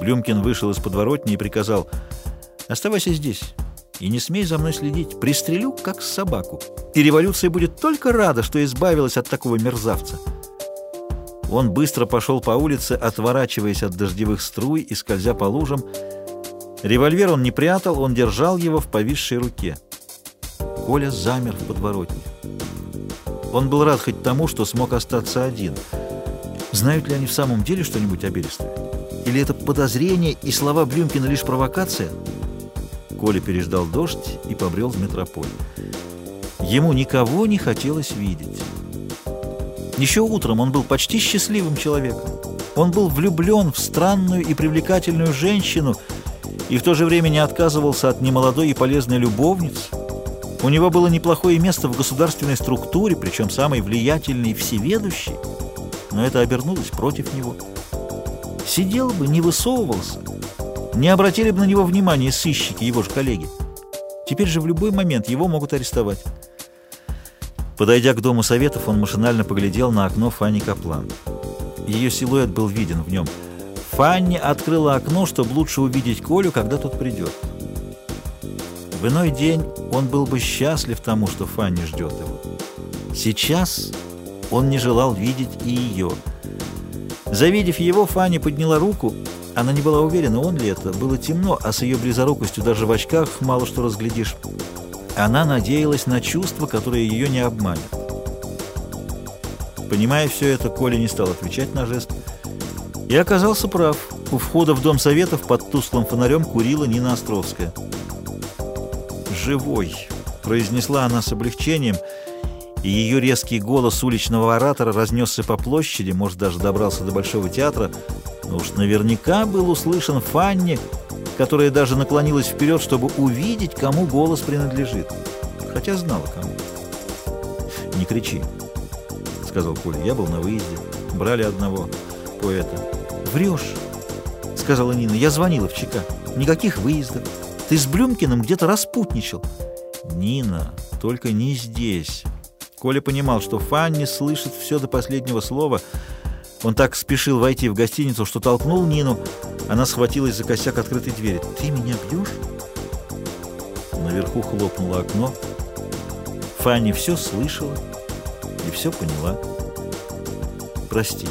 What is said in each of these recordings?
Блюмкин вышел из подворотни и приказал «Оставайся здесь и не смей за мной следить. Пристрелю, как собаку. И революция будет только рада, что избавилась от такого мерзавца». Он быстро пошел по улице, отворачиваясь от дождевых струй и скользя по лужам. Револьвер он не прятал, он держал его в повисшей руке. Коля замер в подворотне. Он был рад хоть тому, что смог остаться один. Знают ли они в самом деле что-нибудь о Берестове? Или это подозрение и слова Блюмкина лишь провокация? Коля переждал дождь и побрел в метрополь. Ему никого не хотелось видеть. Еще утром он был почти счастливым человеком. Он был влюблен в странную и привлекательную женщину и в то же время не отказывался от немолодой и полезной любовницы. У него было неплохое место в государственной структуре, причем самой влиятельной и всеведущей, но это обернулось против него. Сидел бы, не высовывался, не обратили бы на него внимания сыщики, его же коллеги. Теперь же в любой момент его могут арестовать. Подойдя к Дому Советов, он машинально поглядел на окно Фанни Каплан. Ее силуэт был виден в нем. Фанни открыла окно, чтобы лучше увидеть Колю, когда тот придет. В иной день он был бы счастлив тому, что Фанни ждет его. Сейчас он не желал видеть и ее. Завидев его, Фанни подняла руку. Она не была уверена, он ли это. Было темно, а с ее близорукостью даже в очках мало что разглядишь. Она надеялась на чувства, которые ее не обманет. Понимая все это, Коля не стал отвечать на жест. И оказался прав. У входа в Дом Советов под тусклым фонарем курила Нина Островская живой!» — произнесла она с облегчением, и ее резкий голос уличного оратора разнесся по площади, может, даже добрался до Большого театра, но уж наверняка был услышан Фанни, которая даже наклонилась вперед, чтобы увидеть, кому голос принадлежит, хотя знала, кому. «Не кричи», — сказал Коля, — «я был на выезде, брали одного поэта». «Врешь», — сказала Нина, — «я звонила в ЧК, никаких выездов». Ты с Блюмкиным где-то распутничал. Нина, только не здесь. Коля понимал, что Фанни слышит все до последнего слова. Он так спешил войти в гостиницу, что толкнул Нину. Она схватилась за косяк открытой двери. «Ты меня бьешь?» Наверху хлопнуло окно. Фанни все слышала и все поняла. «Прости».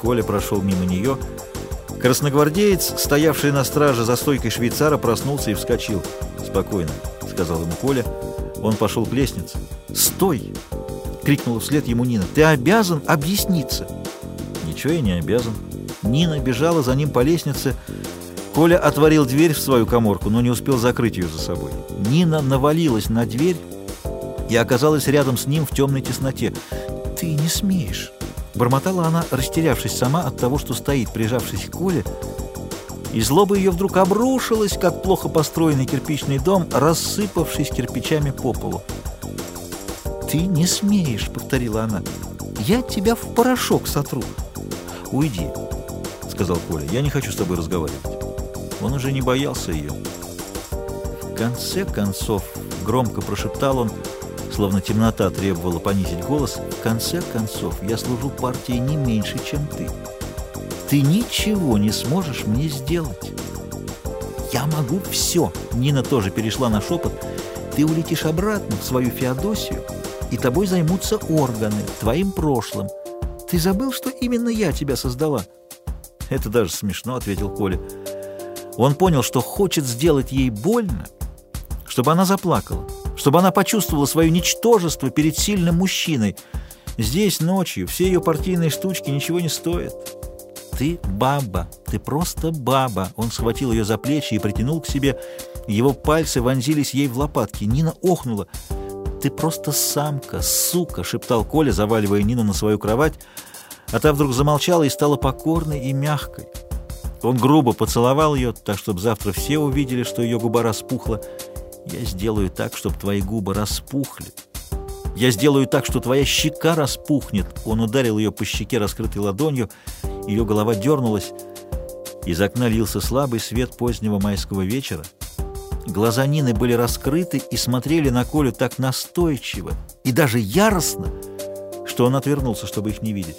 Коля прошел мимо нее, — Красногвардеец, стоявший на страже за стойкой швейцара, проснулся и вскочил. «Спокойно», — сказал ему Коля. Он пошел к лестнице. «Стой!» — крикнула вслед ему Нина. «Ты обязан объясниться!» «Ничего я не обязан». Нина бежала за ним по лестнице. Коля отворил дверь в свою коморку, но не успел закрыть ее за собой. Нина навалилась на дверь и оказалась рядом с ним в темной тесноте. «Ты не смеешь!» Бормотала она, растерявшись сама от того, что стоит, прижавшись к Коле, и злоба ее вдруг обрушилась, как плохо построенный кирпичный дом, рассыпавшись кирпичами по полу. «Ты не смеешь», — повторила она. «Я тебя в порошок сотру». «Уйди», — сказал Коля. «Я не хочу с тобой разговаривать». Он уже не боялся ее. В конце концов, громко прошептал он, — словно темнота требовала понизить голос, «В конце концов, я служу партии не меньше, чем ты. Ты ничего не сможешь мне сделать». «Я могу все!» Нина тоже перешла на шепот. «Ты улетишь обратно в свою Феодосию, и тобой займутся органы, твоим прошлым. Ты забыл, что именно я тебя создала?» «Это даже смешно», — ответил Коля. Он понял, что хочет сделать ей больно, чтобы она заплакала чтобы она почувствовала свое ничтожество перед сильным мужчиной. Здесь ночью все ее партийные штучки ничего не стоят. «Ты баба, ты просто баба!» Он схватил ее за плечи и притянул к себе. Его пальцы вонзились ей в лопатки. Нина охнула. «Ты просто самка, сука!» — шептал Коля, заваливая Нину на свою кровать. А та вдруг замолчала и стала покорной и мягкой. Он грубо поцеловал ее, так, чтобы завтра все увидели, что ее губа распухла, я сделаю так, чтобы твои губы распухли. Я сделаю так, что твоя щека распухнет. Он ударил ее по щеке раскрытой ладонью. Ее голова дернулась. Из окна лился слабый свет позднего майского вечера. Глаза Нины были раскрыты и смотрели на Колю так настойчиво и даже яростно, что он отвернулся, чтобы их не видеть.